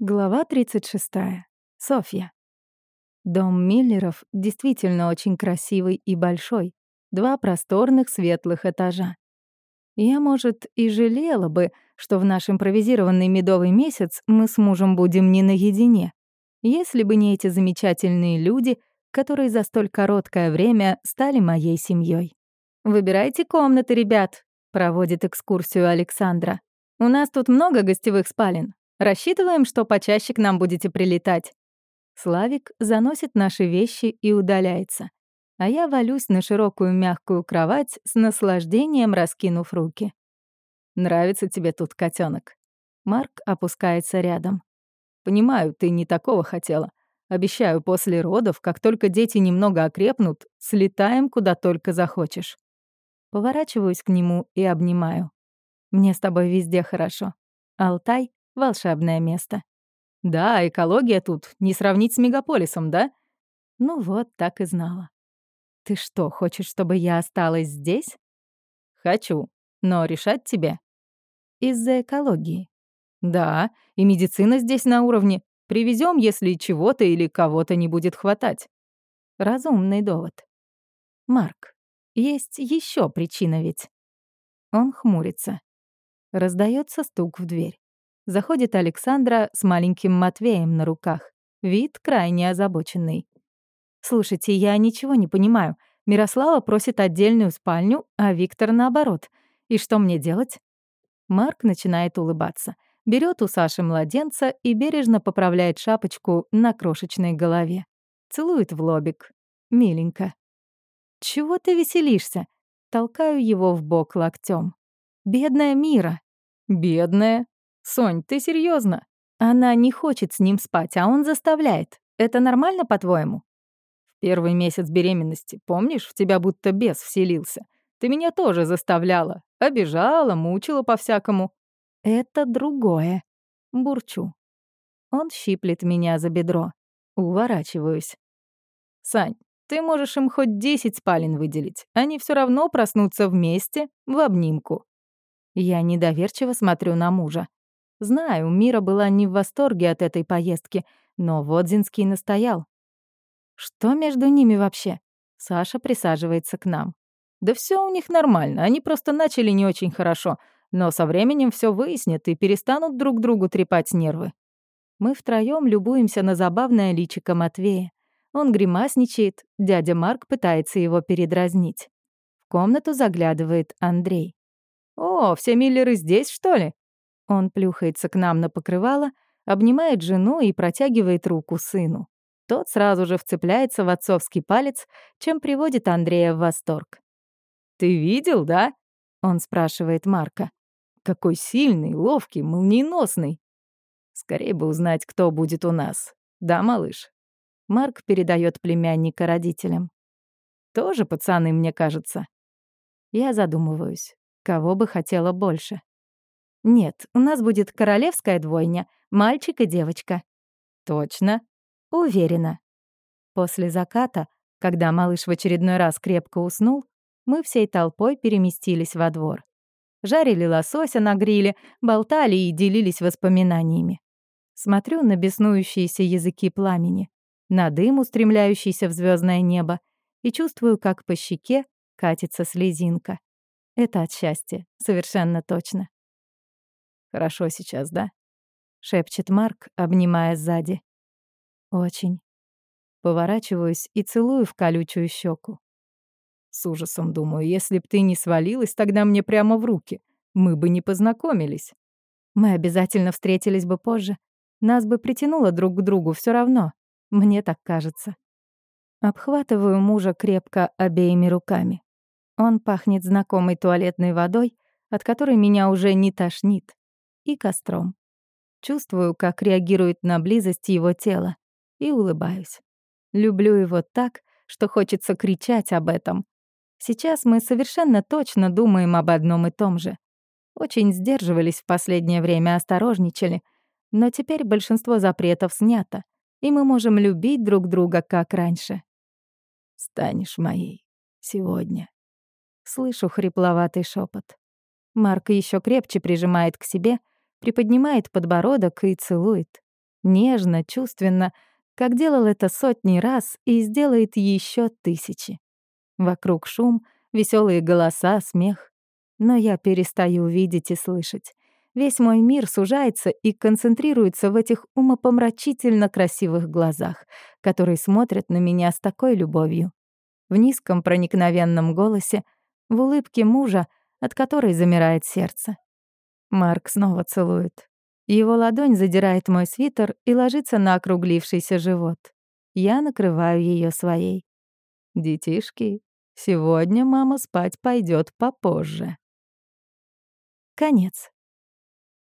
Глава 36. Софья. Дом Миллеров действительно очень красивый и большой. Два просторных светлых этажа. Я, может, и жалела бы, что в наш импровизированный медовый месяц мы с мужем будем не наедине, если бы не эти замечательные люди, которые за столь короткое время стали моей семьей. «Выбирайте комнаты, ребят», — проводит экскурсию Александра. «У нас тут много гостевых спален. Рассчитываем, что почаще к нам будете прилетать». Славик заносит наши вещи и удаляется. А я валюсь на широкую мягкую кровать с наслаждением раскинув руки. «Нравится тебе тут, котенок. Марк опускается рядом. «Понимаю, ты не такого хотела. Обещаю, после родов, как только дети немного окрепнут, слетаем куда только захочешь». Поворачиваюсь к нему и обнимаю. «Мне с тобой везде хорошо. Алтай волшебное место. Да, экология тут не сравнить с мегаполисом, да? Ну вот, так и знала. Ты что, хочешь, чтобы я осталась здесь? Хочу, но решать тебе. Из-за экологии. Да, и медицина здесь на уровне. Привезем, если чего-то или кого-то не будет хватать. Разумный довод. Марк, есть еще причина ведь. Он хмурится. Раздается стук в дверь. Заходит Александра с маленьким Матвеем на руках. Вид крайне озабоченный. «Слушайте, я ничего не понимаю. Мирослава просит отдельную спальню, а Виктор наоборот. И что мне делать?» Марк начинает улыбаться. Берет у Саши младенца и бережно поправляет шапочку на крошечной голове. Целует в лобик. Миленько. «Чего ты веселишься?» Толкаю его в бок локтем. «Бедная Мира». «Бедная?» «Сонь, ты серьезно? Она не хочет с ним спать, а он заставляет. Это нормально, по-твоему?» «В первый месяц беременности, помнишь, в тебя будто бес вселился. Ты меня тоже заставляла. Обижала, мучила по-всякому». «Это другое». Бурчу. Он щиплет меня за бедро. Уворачиваюсь. «Сань, ты можешь им хоть десять спален выделить. Они все равно проснутся вместе, в обнимку». Я недоверчиво смотрю на мужа. Знаю, Мира была не в восторге от этой поездки, но Водзинский настоял. Что между ними вообще? Саша присаживается к нам. Да все у них нормально, они просто начали не очень хорошо, но со временем все выяснят и перестанут друг другу трепать нервы. Мы втроем любуемся на забавное личико Матвея. Он гримасничает, дядя Марк пытается его передразнить. В комнату заглядывает Андрей. «О, все Миллеры здесь, что ли?» Он плюхается к нам на покрывало, обнимает жену и протягивает руку сыну. Тот сразу же вцепляется в отцовский палец, чем приводит Андрея в восторг. «Ты видел, да?» — он спрашивает Марка. «Какой сильный, ловкий, молниеносный!» «Скорее бы узнать, кто будет у нас. Да, малыш?» Марк передает племянника родителям. «Тоже пацаны, мне кажется». Я задумываюсь, кого бы хотела больше. Нет, у нас будет королевская двойня, мальчик и девочка. Точно? Уверена. После заката, когда малыш в очередной раз крепко уснул, мы всей толпой переместились во двор. Жарили лосося на гриле, болтали и делились воспоминаниями. Смотрю на беснующиеся языки пламени, на дым, устремляющийся в звездное небо, и чувствую, как по щеке катится слезинка. Это от счастья, совершенно точно. Хорошо сейчас, да?» — шепчет Марк, обнимая сзади. «Очень». Поворачиваюсь и целую в колючую щеку. С ужасом думаю, если б ты не свалилась тогда мне прямо в руки, мы бы не познакомились. Мы обязательно встретились бы позже. Нас бы притянуло друг к другу все равно. Мне так кажется. Обхватываю мужа крепко обеими руками. Он пахнет знакомой туалетной водой, от которой меня уже не тошнит и костром. Чувствую, как реагирует на близость его тела, и улыбаюсь. Люблю его так, что хочется кричать об этом. Сейчас мы совершенно точно думаем об одном и том же. Очень сдерживались в последнее время, осторожничали, но теперь большинство запретов снято, и мы можем любить друг друга, как раньше. «Станешь моей сегодня», — слышу хрипловатый шепот. Марк еще крепче прижимает к себе — приподнимает подбородок и целует. Нежно, чувственно, как делал это сотни раз и сделает еще тысячи. Вокруг шум, веселые голоса, смех. Но я перестаю видеть и слышать. Весь мой мир сужается и концентрируется в этих умопомрачительно красивых глазах, которые смотрят на меня с такой любовью. В низком проникновенном голосе, в улыбке мужа, от которой замирает сердце. Марк снова целует. Его ладонь задирает мой свитер и ложится на округлившийся живот. Я накрываю ее своей. «Детишки, сегодня мама спать пойдет попозже». Конец.